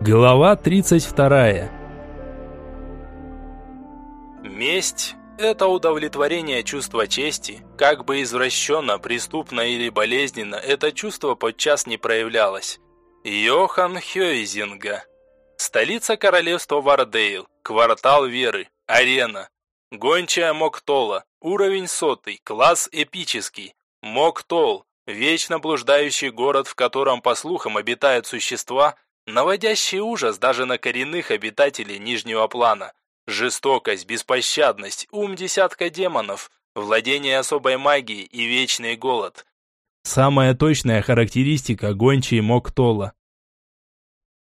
Глава 32. Месть – это удовлетворение чувства чести, как бы извращенно, преступно или болезненно это чувство подчас не проявлялось. Йохан Хёйзинга. Столица королевства Вардейл, квартал Веры, арена. Гончая Моктола, уровень сотый, класс эпический. Моктол – вечно блуждающий город, в котором, по слухам, обитают существа – наводящий ужас даже на коренных обитателей Нижнего плана. Жестокость, беспощадность, ум десятка демонов, владение особой магией и вечный голод. Самая точная характеристика гончей Моктола.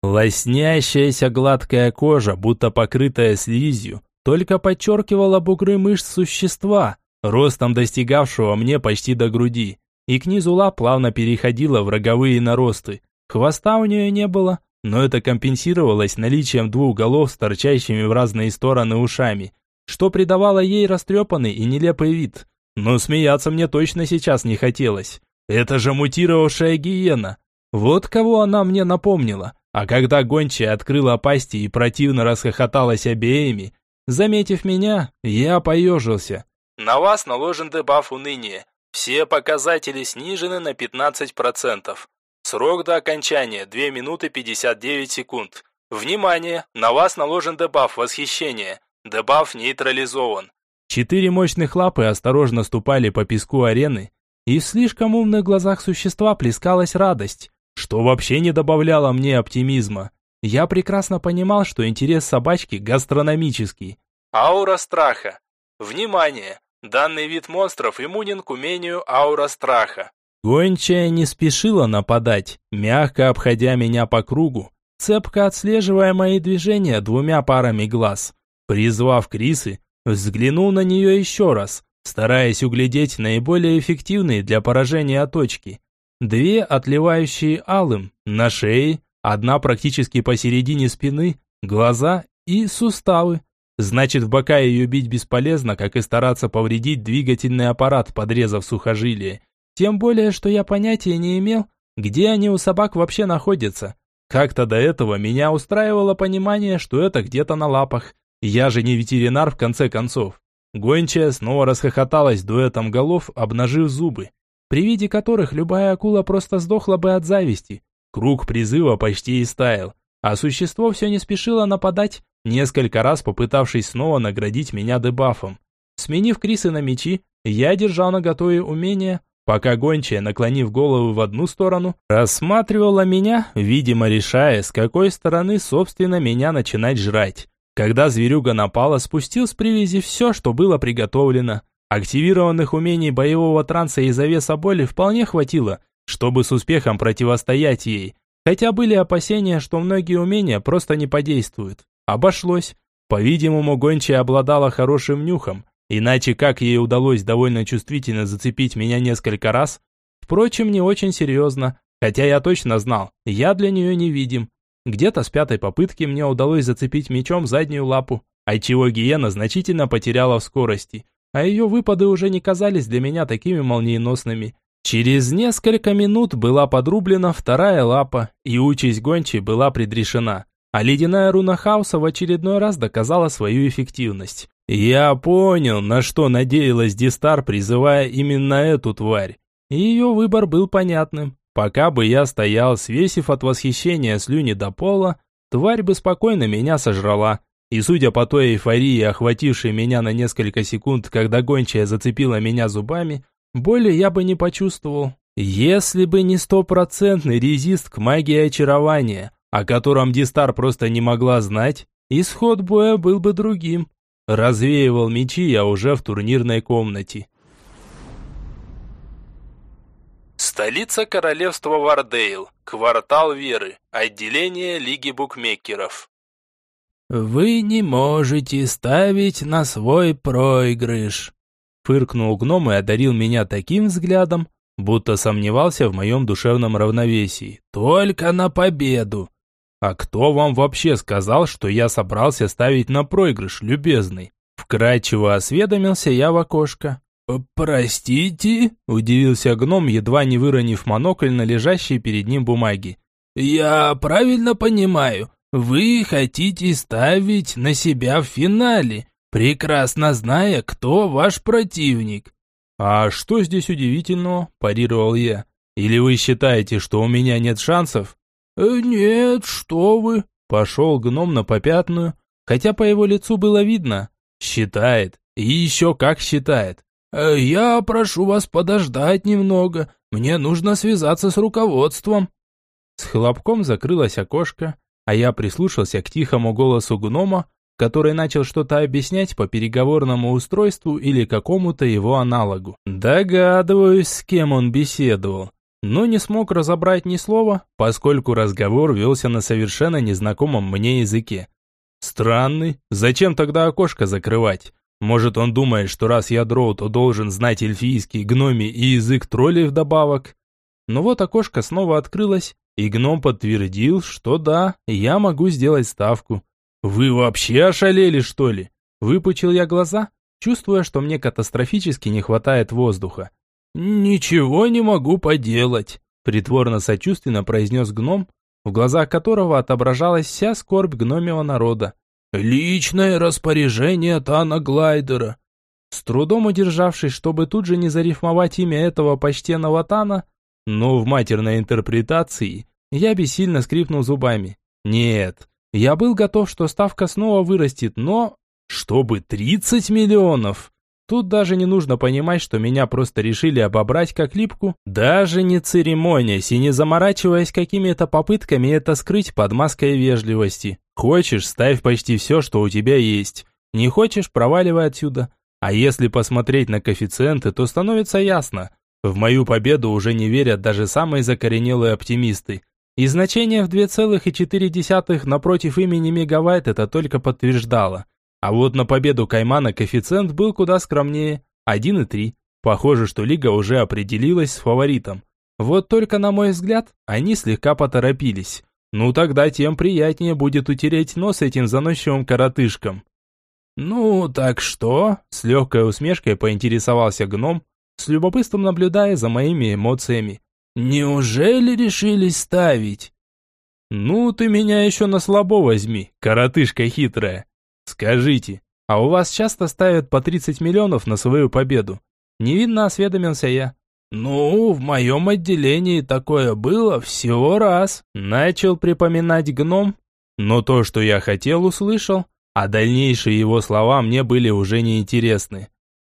Лоснящаяся гладкая кожа, будто покрытая слизью, только подчеркивала бугры мышц существа, ростом достигавшего мне почти до груди, и к низу лап плавно переходила в роговые наросты. Хвоста у нее не было, но это компенсировалось наличием двух голов с торчащими в разные стороны ушами, что придавало ей растрепанный и нелепый вид. Но смеяться мне точно сейчас не хотелось. Это же мутировавшая гиена. Вот кого она мне напомнила. А когда гончая открыла пасти и противно расхохоталась обеими, заметив меня, я поежился. На вас наложен дебаф уныния. Все показатели снижены на 15%. Срок до окончания 2 минуты 59 секунд. Внимание! На вас наложен дебаф восхищения. Дебаф нейтрализован. Четыре мощных лапы осторожно ступали по песку арены, и в слишком умных глазах существа плескалась радость, что вообще не добавляло мне оптимизма. Я прекрасно понимал, что интерес собачки гастрономический. Аура страха. Внимание! Данный вид монстров иммунен к умению аура страха. Гончая не спешила нападать, мягко обходя меня по кругу, цепко отслеживая мои движения двумя парами глаз. Призвав Крисы, взглянул на нее еще раз, стараясь углядеть наиболее эффективные для поражения точки. Две, отливающие алым, на шее, одна практически посередине спины, глаза и суставы. Значит, в бока ее бить бесполезно, как и стараться повредить двигательный аппарат, подрезав сухожилие. Тем более, что я понятия не имел, где они у собак вообще находятся. Как-то до этого меня устраивало понимание, что это где-то на лапах. Я же не ветеринар в конце концов. Гончая снова расхохоталась дуэтом голов, обнажив зубы, при виде которых любая акула просто сдохла бы от зависти. Круг призыва почти истаял, а существо все не спешило нападать, несколько раз попытавшись снова наградить меня дебафом. Сменив Крисы на мечи, я держал на готове умение, пока гончая, наклонив голову в одну сторону, рассматривала меня, видимо решая, с какой стороны, собственно, меня начинать жрать. Когда зверюга напала, спустил с привязи все, что было приготовлено. Активированных умений боевого транса и завеса боли вполне хватило, чтобы с успехом противостоять ей. Хотя были опасения, что многие умения просто не подействуют. Обошлось. По-видимому, гончая обладала хорошим нюхом, Иначе как ей удалось довольно чувствительно зацепить меня несколько раз? Впрочем, не очень серьезно, хотя я точно знал, я для нее невидим. Где-то с пятой попытки мне удалось зацепить мечом заднюю лапу, отчего гиена значительно потеряла в скорости, а ее выпады уже не казались для меня такими молниеносными. Через несколько минут была подрублена вторая лапа, и участь гончей была предрешена, а ледяная руна хаоса в очередной раз доказала свою эффективность. Я понял, на что надеялась Дистар, призывая именно эту тварь. Ее выбор был понятным. Пока бы я стоял, свесив от восхищения слюни до пола, тварь бы спокойно меня сожрала. И судя по той эйфории, охватившей меня на несколько секунд, когда гончая зацепила меня зубами, боли я бы не почувствовал. Если бы не стопроцентный резист к магии очарования, о котором Дистар просто не могла знать, исход боя был бы другим. Развеивал мечи я уже в турнирной комнате. Столица королевства Вардейл, квартал Веры, отделение Лиги букмекеров. «Вы не можете ставить на свой проигрыш», фыркнул гном и одарил меня таким взглядом, будто сомневался в моем душевном равновесии. «Только на победу! «А кто вам вообще сказал, что я собрался ставить на проигрыш, любезный?» Вкратчиво осведомился я в окошко. «Простите?» – удивился гном, едва не выронив монокль на лежащей перед ним бумаги. «Я правильно понимаю, Вы хотите ставить на себя в финале, прекрасно зная, кто ваш противник. А что здесь удивительного? парировал я. Или вы считаете, что у меня нет шансов? «Э, нет, что вы? Пошел гном на попятную, хотя по его лицу было видно. Считает. И еще как считает. «Э, «Я прошу вас подождать немного. Мне нужно связаться с руководством». С хлопком закрылось окошко, а я прислушался к тихому голосу гнома, который начал что-то объяснять по переговорному устройству или какому-то его аналогу. Догадываюсь, с кем он беседовал, но не смог разобрать ни слова, поскольку разговор велся на совершенно незнакомом мне языке. Странный, зачем тогда окошко закрывать? Может, он думает, что раз я дроу, то должен знать эльфийский, гноми и язык троллей вдобавок? Но вот окошко снова открылось, и гном подтвердил, что да, я могу сделать ставку. «Вы вообще ошалели, что ли?» Выпучил я глаза, чувствуя, что мне катастрофически не хватает воздуха. «Ничего не могу поделать», – притворно-сочувственно произнес гном, в глазах которого отображалась вся скорбь гномего народа. «Личное распоряжение Тана Глайдера». С трудом удержавшись, чтобы тут же не зарифмовать имя этого почтенного Тана, но в матерной интерпретации я бессильно скрипнул зубами. Нет, я был готов, что ставка снова вырастет, но... Чтобы 30 миллионов! Тут даже не нужно понимать, что меня просто решили обобрать как липку, даже не церемонясь и не заморачиваясь какими-то попытками это скрыть под маской вежливости. Хочешь, ставь почти все, что у тебя есть. Не хочешь, проваливай отсюда. А если посмотреть на коэффициенты, то становится ясно. В мою победу уже не верят даже самые закоренелые оптимисты. И значение в 2,4 напротив имени мегаватт это только подтверждало. А вот на победу Каймана коэффициент был куда скромнее – 1,3. Похоже, что лига уже определилась с фаворитом. Вот только, на мой взгляд, они слегка поторопились. Ну тогда тем приятнее будет утереть нос этим заносчивым коротышкам. «Ну, так что?» – с легкой усмешкой поинтересовался гном, с любопытством наблюдая за моими эмоциями. «Неужели решились ставить?» «Ну, ты меня еще на слабо возьми, коротышка хитрая. Скажите, а у вас часто ставят по 30 миллионов на свою победу?» Невинно осведомился я. «Ну, в моем отделении такое было всего раз», начал припоминать гном, но то, что я хотел, услышал, а дальнейшие его слова мне были уже неинтересны.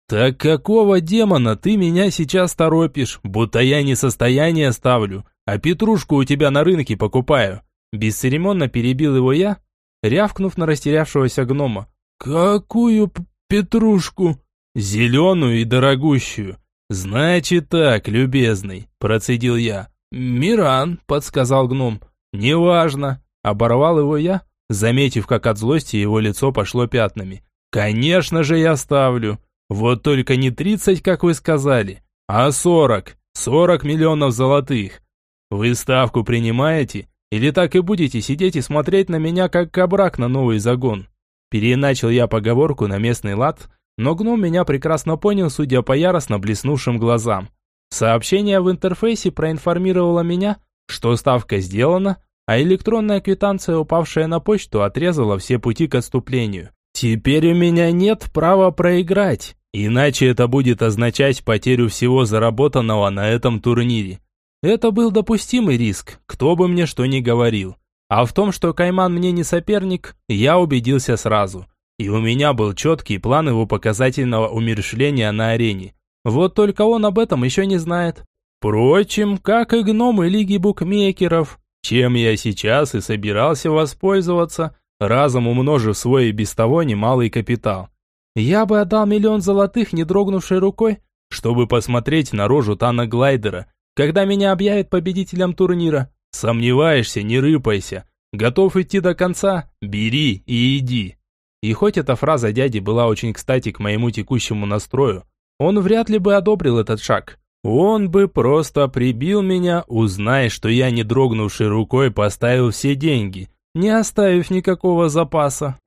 «Так какого демона ты меня сейчас торопишь, будто я не состояние ставлю, а петрушку у тебя на рынке покупаю?» Бесцеремонно перебил его я, рявкнув на растерявшегося гнома. «Какую петрушку?» «Зеленую и дорогущую». «Значит так, любезный», – процедил я. «Миран», – подсказал гном. «Неважно», – оборвал его я, заметив, как от злости его лицо пошло пятнами. «Конечно же я ставлю. Вот только не 30, как вы сказали, а 40. 40 миллионов золотых. Вы ставку принимаете? Или так и будете сидеть и смотреть на меня, как кабрак на новый загон? Переначал я поговорку на местный лад, но гном меня прекрасно понял, судя по яростно блеснувшим глазам. Сообщение в интерфейсе проинформировало меня, что ставка сделана, а электронная квитанция, упавшая на почту, отрезала все пути к отступлению. Теперь у меня нет права проиграть, иначе это будет означать потерю всего заработанного на этом турнире. Это был допустимый риск, кто бы мне что ни говорил. А в том, что Кайман мне не соперник, я убедился сразу. И у меня был четкий план его показательного умершления на арене. Вот только он об этом еще не знает. Впрочем, как и гномы Лиги Букмекеров, чем я сейчас и собирался воспользоваться – разом умножив свой и без того немалый капитал. Я бы отдал миллион золотых, не дрогнувшей рукой, чтобы посмотреть на рожу Тана Глайдера, когда меня объявят победителем турнира. Сомневаешься, не рыпайся. Готов идти до конца? Бери и иди. И хоть эта фраза дяди была очень кстати к моему текущему настрою, он вряд ли бы одобрил этот шаг. Он бы просто прибил меня, узнай, что я не дрогнувшей рукой поставил все деньги – не оставив никакого запаса.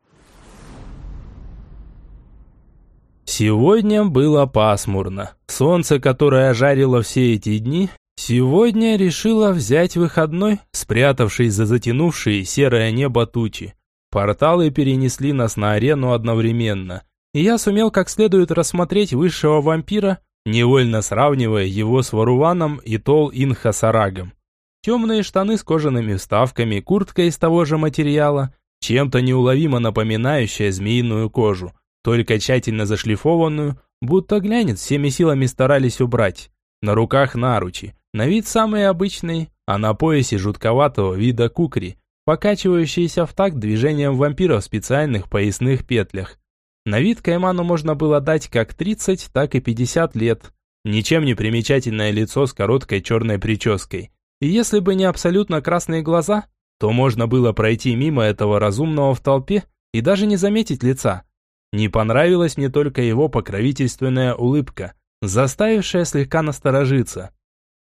Сегодня было пасмурно. Солнце, которое жарило все эти дни, Сегодня решила взять выходной, спрятавшись за затянувшие серое небо тучи. Порталы перенесли нас на арену одновременно, и я сумел как следует рассмотреть высшего вампира, невольно сравнивая его с Варуваном и Тол Инхасарагом. Темные штаны с кожаными вставками, куртка из того же материала, чем-то неуловимо напоминающая змеиную кожу, только тщательно зашлифованную, будто глянец всеми силами старались убрать. На руках наручи, на вид самые обычные, а на поясе жутковатого вида кукри, покачивающиеся в такт движением вампира в специальных поясных петлях. На вид Кайману можно было дать как 30, так и 50 лет. Ничем не примечательное лицо с короткой черной прической. И если бы не абсолютно красные глаза, то можно было пройти мимо этого разумного в толпе и даже не заметить лица. Не понравилась мне только его покровительственная улыбка, заставившая слегка насторожиться.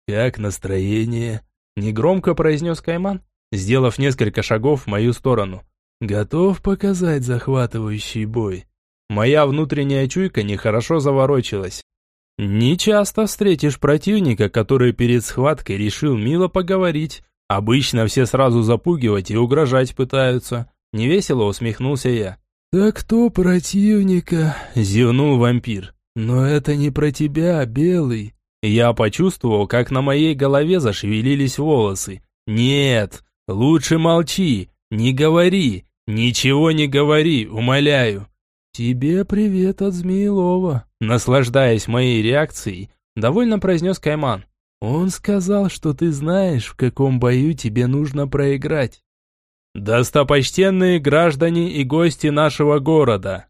«Как настроение?» – негромко произнес Кайман, сделав несколько шагов в мою сторону. «Готов показать захватывающий бой?» Моя внутренняя чуйка нехорошо заворочилась. Не часто встретишь противника, который перед схваткой решил мило поговорить. Обычно все сразу запугивать и угрожать пытаются. Невесело усмехнулся я. «Так кто противника?» – зевнул вампир. «Но это не про тебя, Белый». Я почувствовал, как на моей голове зашевелились волосы. «Нет, лучше молчи, не говори, ничего не говори, умоляю». «Тебе привет от Змеилова», наслаждаясь моей реакцией, довольно произнес Кайман. «Он сказал, что ты знаешь, в каком бою тебе нужно проиграть». «Достопочтенные граждане и гости нашего города!»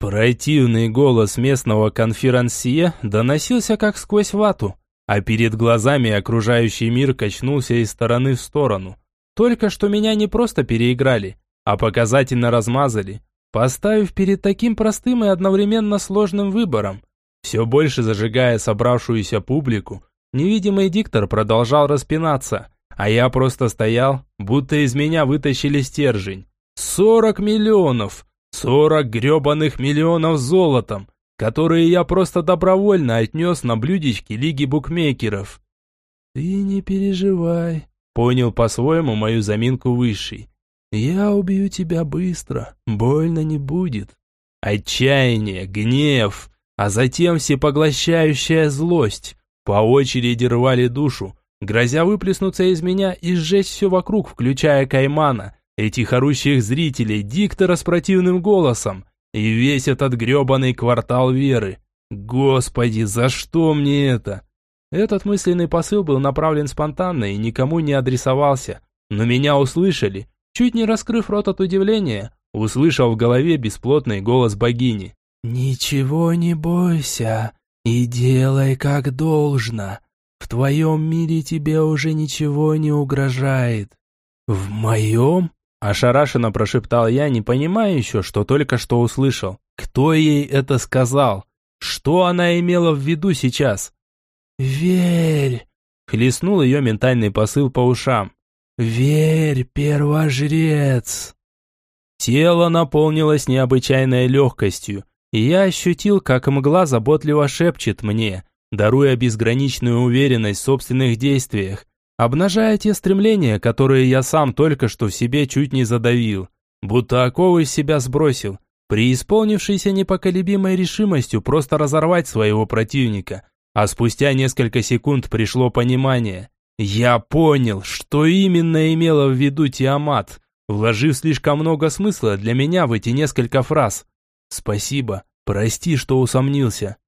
Противный голос местного конферансье доносился как сквозь вату, а перед глазами окружающий мир качнулся из стороны в сторону. Только что меня не просто переиграли, а показательно размазали, поставив перед таким простым и одновременно сложным выбором. Все больше зажигая собравшуюся публику, невидимый диктор продолжал распинаться, а я просто стоял, будто из меня вытащили стержень. Сорок миллионов! Сорок гребаных миллионов золотом, которые я просто добровольно отнес на блюдечки Лиги букмекеров. «Ты не переживай», — понял по-своему мою заминку высший. Я убью тебя быстро, больно не будет. Отчаяние, гнев, а затем всепоглощающая злость по очереди рвали душу, грозя выплеснуться из меня и сжечь все вокруг, включая Каймана, этих орущих зрителей, диктора с противным голосом и весь этот гребаный квартал веры. Господи, за что мне это? Этот мысленный посыл был направлен спонтанно и никому не адресовался, но меня услышали, Чуть не раскрыв рот от удивления, услышал в голове бесплотный голос богини. «Ничего не бойся и делай как должно. В твоем мире тебе уже ничего не угрожает». «В моем?» – ошарашенно прошептал я, не понимая еще, что только что услышал. «Кто ей это сказал? Что она имела в виду сейчас?» «Верь!» – хлестнул ее ментальный посыл по ушам. «Верь, первожрец!» Тело наполнилось необычайной легкостью, и я ощутил, как мгла заботливо шепчет мне, даруя безграничную уверенность в собственных действиях, обнажая те стремления, которые я сам только что в себе чуть не задавил, будто оковы из себя сбросил, преисполнившийся непоколебимой решимостью просто разорвать своего противника. А спустя несколько секунд пришло понимание. Я понял, что именно имела в виду Тиамат, вложив слишком много смысла для меня в эти несколько фраз. Спасибо, прости, что усомнился.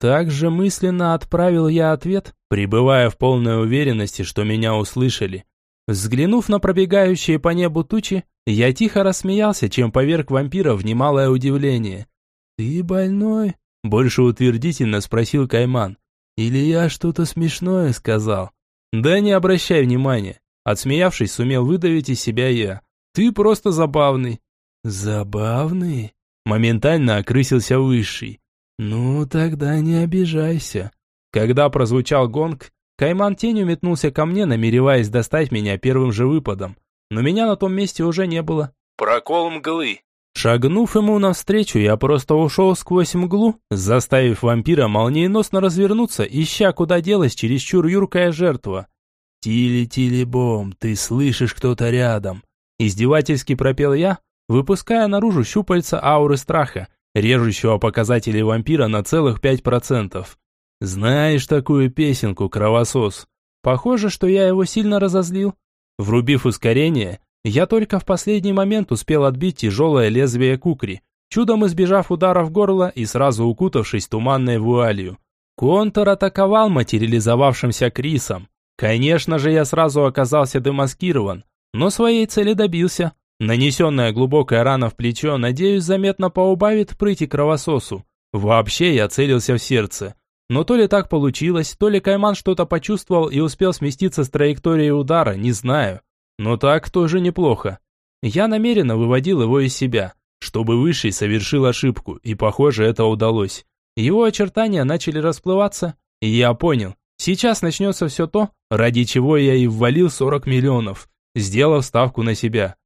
Также мысленно отправил я ответ, пребывая в полной уверенности, что меня услышали. Взглянув на пробегающие по небу тучи, я тихо рассмеялся, чем поверг вампира в немалое удивление. «Ты больной?» – больше утвердительно спросил Кайман. «Или я что-то смешное сказал?» «Да не обращай внимания!» Отсмеявшись, сумел выдавить из себя я. «Ты просто забавный!» «Забавный?» Моментально окрысился Высший. «Ну, тогда не обижайся». Когда прозвучал гонг, Кайман тенью метнулся ко мне, намереваясь достать меня первым же выпадом. Но меня на том месте уже не было. Прокол мглы. Шагнув ему навстречу, я просто ушел сквозь мглу, заставив вампира молниеносно развернуться, ища, куда делась чересчур юркая жертва. «Тили-тили-бом, ты слышишь, кто-то рядом!» Издевательски пропел я, выпуская наружу щупальца ауры страха, режущего показатели вампира на целых пять процентов. «Знаешь такую песенку, кровосос?» Похоже, что я его сильно разозлил. Врубив ускорение, я только в последний момент успел отбить тяжелое лезвие кукри, чудом избежав удара в горло и сразу укутавшись туманной вуалью. Контур атаковал материализовавшимся Крисом. Конечно же, я сразу оказался демаскирован, но своей цели добился. Нанесенная глубокая рана в плечо, надеюсь, заметно поубавит прыть и кровососу. Вообще я целился в сердце. Но то ли так получилось, то ли Кайман что-то почувствовал и успел сместиться с траектории удара, не знаю. Но так тоже неплохо. Я намеренно выводил его из себя, чтобы Высший совершил ошибку, и, похоже, это удалось. Его очертания начали расплываться, и я понял, сейчас начнется все то, ради чего я и ввалил 40 миллионов, сделав ставку на себя.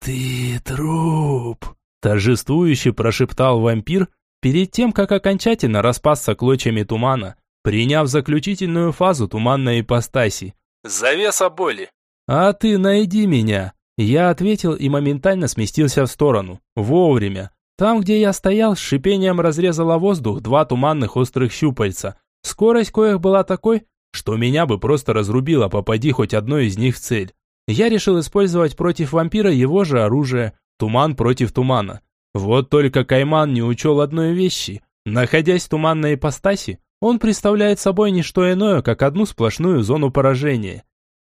«Ты труп!» – торжествующе прошептал вампир, перед тем, как окончательно распасться клочьями тумана, приняв заключительную фазу туманной ипостаси. «Завеса боли!» «А ты найди меня!» Я ответил и моментально сместился в сторону. Вовремя. Там, где я стоял, с шипением разрезала воздух два туманных острых щупальца. Скорость коих была такой, что меня бы просто разрубило, попади хоть одно из них в цель. Я решил использовать против вампира его же оружие, туман против тумана. Вот только Кайман не учел одной вещи. Находясь в туманной ипостаси, он представляет собой не что иное, как одну сплошную зону поражения.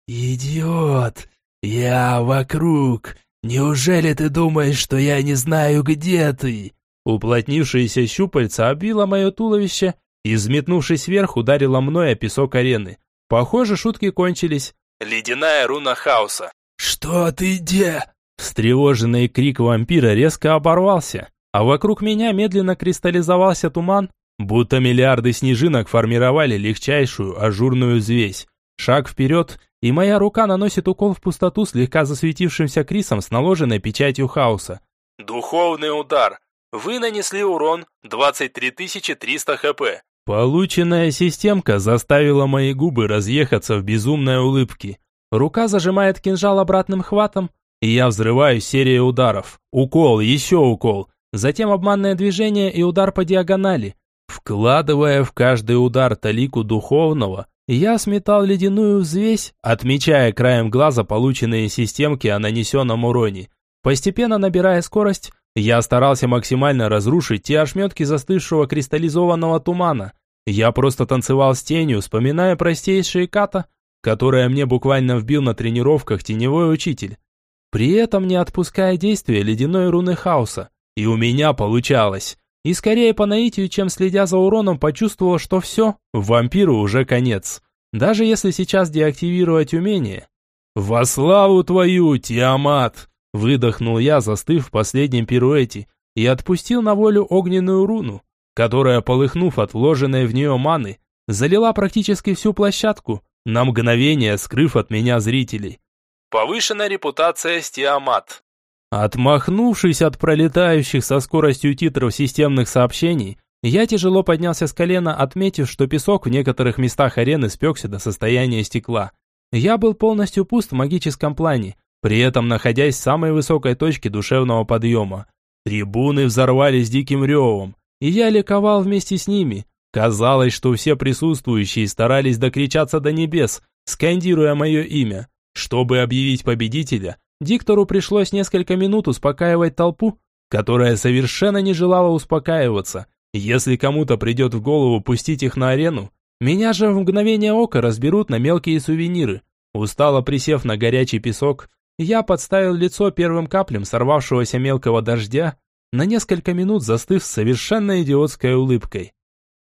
«Идиот! Я вокруг! Неужели ты думаешь, что я не знаю, где ты?» Уплотнившееся щупальце обвило мое туловище и, взметнувшись вверх, ударило мной о песок арены. Похоже, шутки кончились. «Ледяная руна хаоса». «Что ты де?» Встревоженный крик вампира резко оборвался, а вокруг меня медленно кристаллизовался туман, будто миллиарды снежинок формировали легчайшую ажурную взвесь. Шаг вперед, и моя рука наносит укол в пустоту слегка засветившимся Крисом с наложенной печатью хаоса. Духовный удар. Вы нанесли урон 23 300 хп. Полученная системка заставила мои губы разъехаться в безумной улыбке. Рука зажимает кинжал обратным хватом, и я взрываю серию ударов. Укол, еще укол. Затем обманное движение и удар по диагонали. Вкладывая в каждый удар талику духовного, я сметал ледяную взвесь, отмечая краем глаза полученные системки о нанесенном уроне. Постепенно набирая скорость, я старался максимально разрушить те ошметки застывшего кристаллизованного тумана. Я просто танцевал с тенью, вспоминая простейшие ката, которые мне буквально вбил на тренировках теневой учитель. При этом не отпуская действия ледяной руны хаоса. И у меня получалось. И скорее по наитию, чем следя за уроном, почувствовал, что все, вампиру уже конец. Даже если сейчас деактивировать умение. «Во славу твою, Тиамат!» Выдохнул я, застыв в последнем пируэте, и отпустил на волю огненную руну, которая, полыхнув от вложенной в нее маны, залила практически всю площадку, на мгновение скрыв от меня зрителей. Повышена репутация Стиамат. Отмахнувшись от пролетающих со скоростью титров системных сообщений, я тяжело поднялся с колена, отметив, что песок в некоторых местах арены спекся до состояния стекла. Я был полностью пуст в магическом плане, при этом находясь в самой высокой точке душевного подъема. Трибуны взорвались диким ревом, и я ликовал вместе с ними. Казалось, что все присутствующие старались докричаться до небес, скандируя мое имя. Чтобы объявить победителя, Диктору пришлось несколько минут успокаивать толпу, которая совершенно не желала успокаиваться. Если кому-то придет в голову пустить их на арену, меня же в мгновение ока разберут на мелкие сувениры. Устало присев на горячий песок, я подставил лицо первым каплям сорвавшегося мелкого дождя, на несколько минут застыв с совершенно идиотской улыбкой.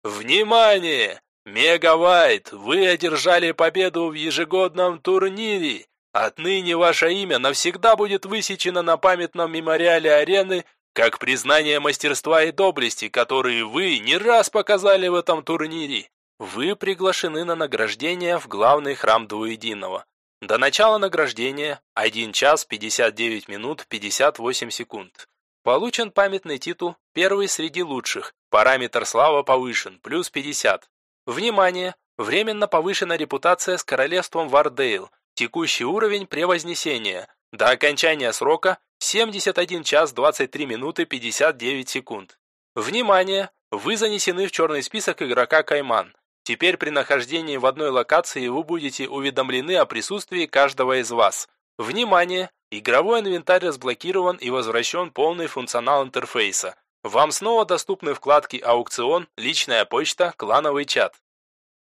«Внимание! Мегавайт, вы одержали победу в ежегодном турнире! Отныне ваше имя навсегда будет высечено на памятном мемориале арены как признание мастерства и доблести, которые вы не раз показали в этом турнире. Вы приглашены на награждение в главный храм Двуединого. До начала награждения 1 час 59 минут 58 секунд. Получен памятный титул «Первый среди лучших». Параметр слава повышен, плюс 50. Внимание! Временно повышена репутация с королевством Вардейл. Текущий уровень превознесения. До окончания срока 71 час 23 минуты 59 секунд. Внимание! Вы занесены в черный список игрока Кайман. Теперь при нахождении в одной локации вы будете уведомлены о присутствии каждого из вас. Внимание! Игровой инвентарь разблокирован и возвращен полный функционал интерфейса. Вам снова доступны вкладки «Аукцион», «Личная почта», «Клановый чат».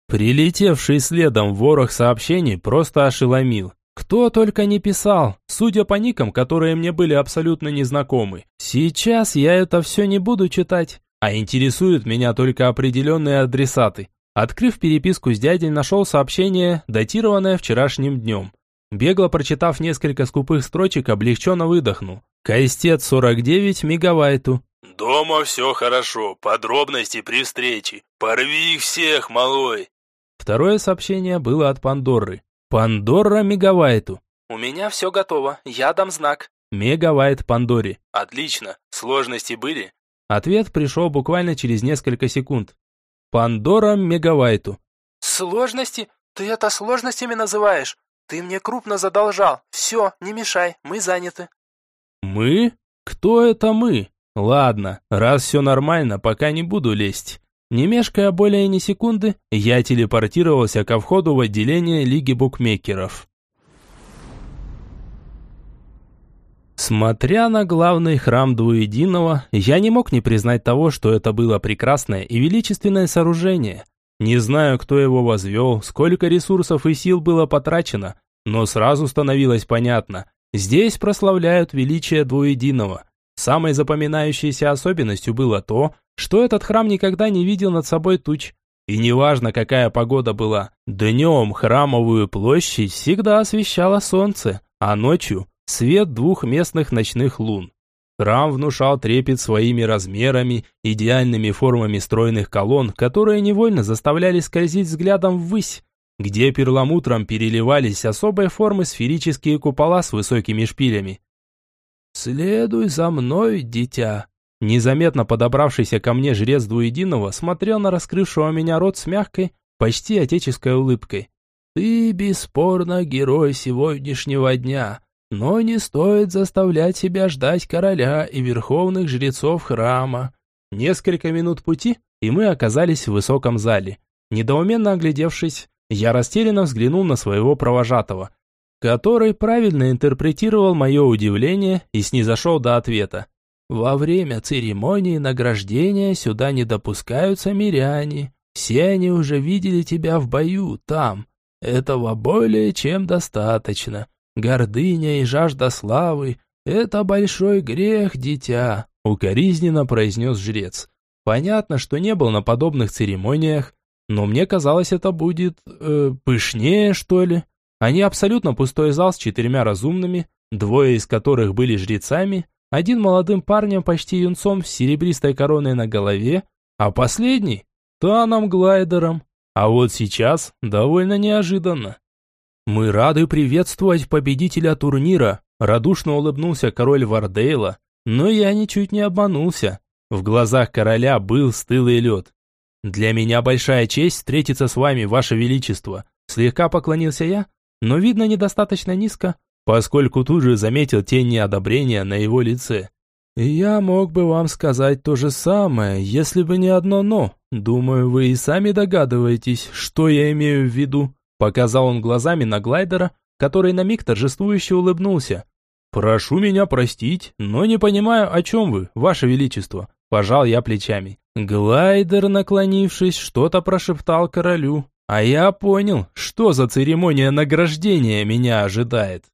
Прилетевший следом ворох сообщений просто ошеломил. Кто только не писал, судя по никам, которые мне были абсолютно незнакомы. Сейчас я это все не буду читать, а интересуют меня только определенные адресаты. Открыв переписку с дядей, нашел сообщение, датированное вчерашним днем. Бегло прочитав несколько скупых строчек, облегченно выдохнул. Кайстет 49 мегавайту. «Дома все хорошо, подробности при встрече. Порви их всех, малой!» Второе сообщение было от Пандоры. Пандора Мегавайту. «У меня все готово, я дам знак». Мегавайт Пандоре. «Отлично, сложности были?» Ответ пришел буквально через несколько секунд. Пандора Мегавайту. «Сложности? Ты это сложностями называешь? Ты мне крупно задолжал. Все, не мешай, мы заняты». «Мы? Кто это мы? Ладно, раз все нормально, пока не буду лезть. Не мешкая более ни секунды, я телепортировался ко входу в отделение Лиги букмекеров. Смотря на главный храм Двуединого, я не мог не признать того, что это было прекрасное и величественное сооружение. Не знаю, кто его возвел, сколько ресурсов и сил было потрачено, но сразу становилось понятно, здесь прославляют величие Двуединого. Самой запоминающейся особенностью было то, что этот храм никогда не видел над собой туч. И неважно, какая погода была, днем храмовую площадь всегда освещало солнце, а ночью – свет двух местных ночных лун. Храм внушал трепет своими размерами, идеальными формами стройных колонн, которые невольно заставляли скользить взглядом ввысь, где перламутром переливались особой формы сферические купола с высокими шпилями. «Следуй за мной, дитя», Незаметно подобравшийся ко мне жрец двуединого смотрел на раскрывшего меня рот с мягкой, почти отеческой улыбкой. «Ты бесспорно герой сегодняшнего дня, но не стоит заставлять себя ждать короля и верховных жрецов храма». Несколько минут пути, и мы оказались в высоком зале. Недоуменно оглядевшись, я растерянно взглянул на своего провожатого, который правильно интерпретировал мое удивление и снизошел до ответа. Во время церемонии награждения сюда не допускаются миряне. Все они уже видели тебя в бою там. Этого более чем достаточно. Гордыня и жажда славы – это большой грех, дитя», – укоризненно произнес жрец. Понятно, что не был на подобных церемониях, но мне казалось, это будет... Э, пышнее, что ли. Они абсолютно пустой зал с четырьмя разумными, двое из которых были жрецами, один молодым парнем, почти юнцом, с серебристой короной на голове, а последний – Таном-глайдером. А вот сейчас довольно неожиданно. «Мы рады приветствовать победителя турнира», – радушно улыбнулся король Вардейла, но я ничуть не обманулся. В глазах короля был стылый лед. «Для меня большая честь встретиться с вами, ваше величество», – слегка поклонился я, но, видно, недостаточно низко, поскольку тут же заметил тень неодобрения на его лице. «Я мог бы вам сказать то же самое, если бы не одно «но». Думаю, вы и сами догадываетесь, что я имею в виду», показал он глазами на глайдера, который на миг торжествующе улыбнулся. «Прошу меня простить, но не понимаю, о чем вы, ваше величество», пожал я плечами. Глайдер, наклонившись, что-то прошептал королю, а я понял, что за церемония награждения меня ожидает.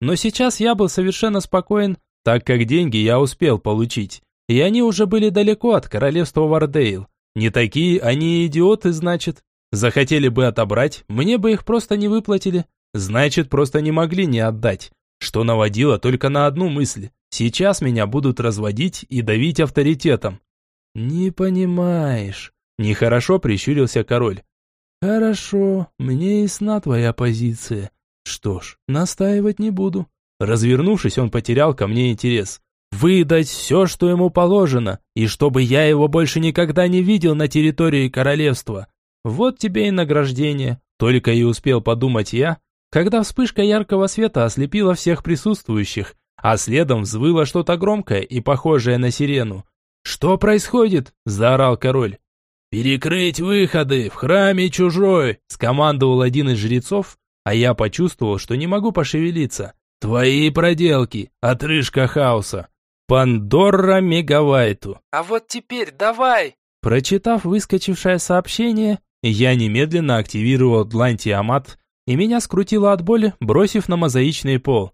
Но сейчас я был совершенно спокоен, так как деньги я успел получить. И они уже были далеко от королевства Вардейл. Не такие они идиоты, значит. Захотели бы отобрать, мне бы их просто не выплатили. Значит, просто не могли не отдать. Что наводило только на одну мысль. Сейчас меня будут разводить и давить авторитетом. Не понимаешь. Нехорошо прищурился король. Хорошо, мне ясна твоя позиция. Что ж, настаивать не буду. Развернувшись, он потерял ко мне интерес. выдать все, что ему положено, и чтобы я его больше никогда не видел на территории королевства. Вот тебе и награждение, только и успел подумать я, когда вспышка яркого света ослепила всех присутствующих, а следом взвыло что-то громкое и похожее на сирену. «Что происходит?» – заорал король. «Перекрыть выходы! В храме чужой!» – скомандовал один из жрецов, а я почувствовал, что не могу пошевелиться. «Твои проделки, отрыжка хаоса!» Пандора Мегавайту. «А вот теперь давай!» Прочитав выскочившее сообщение, я немедленно активировал длань Тиамат, и меня скрутило от боли, бросив на мозаичный пол.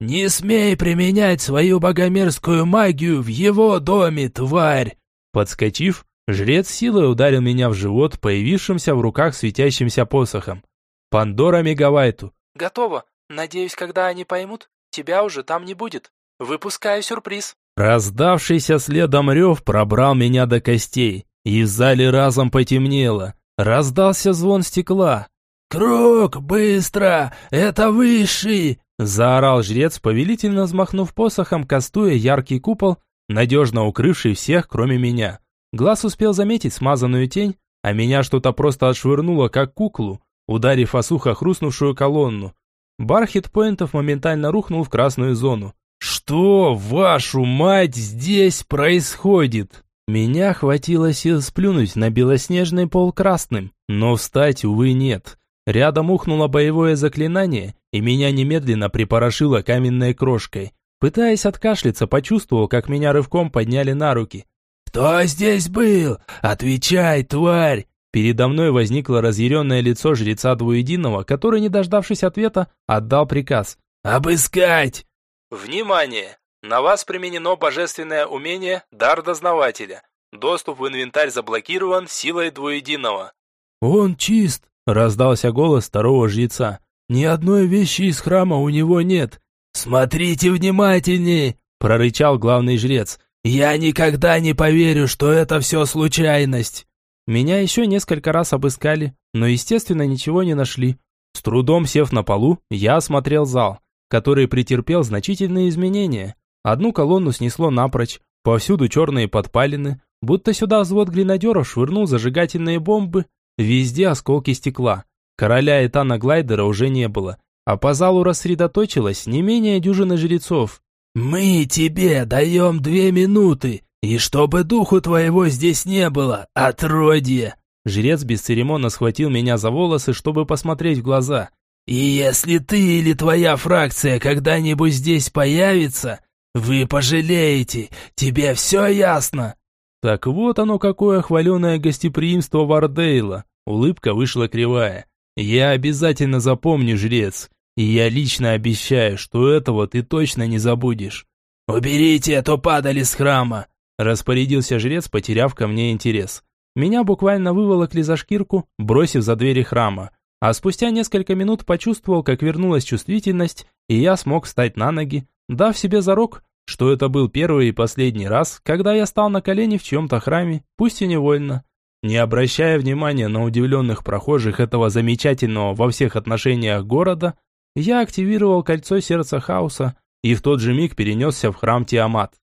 «Не смей применять свою богомерзкую магию в его доме, тварь!» Подскочив, жрец силой ударил меня в живот, появившимся в руках светящимся посохом. Пандора Мегавайту. «Готово. Надеюсь, когда они поймут, тебя уже там не будет. Выпускаю сюрприз». Раздавшийся следом рев пробрал меня до костей, и в зале разом потемнело. Раздался звон стекла. «Круг, быстро! Это высший!» Заорал жрец, повелительно взмахнув посохом, кастуя яркий купол, надежно укрывший всех, кроме меня. Глаз успел заметить смазанную тень, а меня что-то просто отшвырнуло, как куклу, ударив о сухо хрустнувшую колонну. Бар хитпоинтов моментально рухнул в красную зону. «Что, вашу мать, здесь происходит?» Меня хватило сил сплюнуть на белоснежный пол красным, но встать, увы, нет. Рядом ухнуло боевое заклинание, и меня немедленно припорошило каменной крошкой. Пытаясь откашляться, почувствовал, как меня рывком подняли на руки. «Кто здесь был? Отвечай, тварь!» Передо мной возникло разъяренное лицо жреца двуединого, который, не дождавшись ответа, отдал приказ. «Обыскать!» «Внимание! На вас применено божественное умение «Дар дознавателя». Доступ в инвентарь заблокирован силой двуединого. «Он чист!» – раздался голос второго жреца. «Ни одной вещи из храма у него нет!» «Смотрите внимательнее!» – прорычал главный жрец. «Я никогда не поверю, что это все случайность!» Меня еще несколько раз обыскали, но, естественно, ничего не нашли. С трудом сев на полу, я осмотрел зал, который претерпел значительные изменения. Одну колонну снесло напрочь, повсюду черные подпалины, будто сюда взвод гренадеров швырнул зажигательные бомбы, везде осколки стекла. Короля Этана Глайдера уже не было, а по залу рассредоточилось не менее дюжины жрецов. «Мы тебе даем две минуты, и чтобы духу твоего здесь не было, отродье!» Жрец бесцеремонно схватил меня за волосы, чтобы посмотреть в глаза. «И если ты или твоя фракция когда-нибудь здесь появится, «Вы пожалеете! Тебе все ясно!» Так вот оно какое хваленое гостеприимство Вардейла. Улыбка вышла кривая. «Я обязательно запомню, жрец, и я лично обещаю, что этого ты точно не забудешь». «Уберите эту падаль из храма!» Распорядился жрец, потеряв ко мне интерес. Меня буквально выволокли за шкирку, бросив за двери храма. А спустя несколько минут почувствовал, как вернулась чувствительность, и я смог встать на ноги, дав себе зарок, что это был первый и последний раз, когда я стал на колени в чьем-то храме, пусть и невольно. Не обращая внимания на удивленных прохожих этого замечательного во всех отношениях города, я активировал кольцо сердца хаоса и в тот же миг перенесся в храм Тиамат.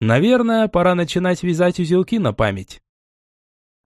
Наверное, пора начинать вязать узелки на память.